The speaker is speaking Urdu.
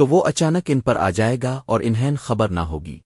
تو وہ اچانک ان پر آ جائے گا اور انہیں خبر نہ ہوگی۔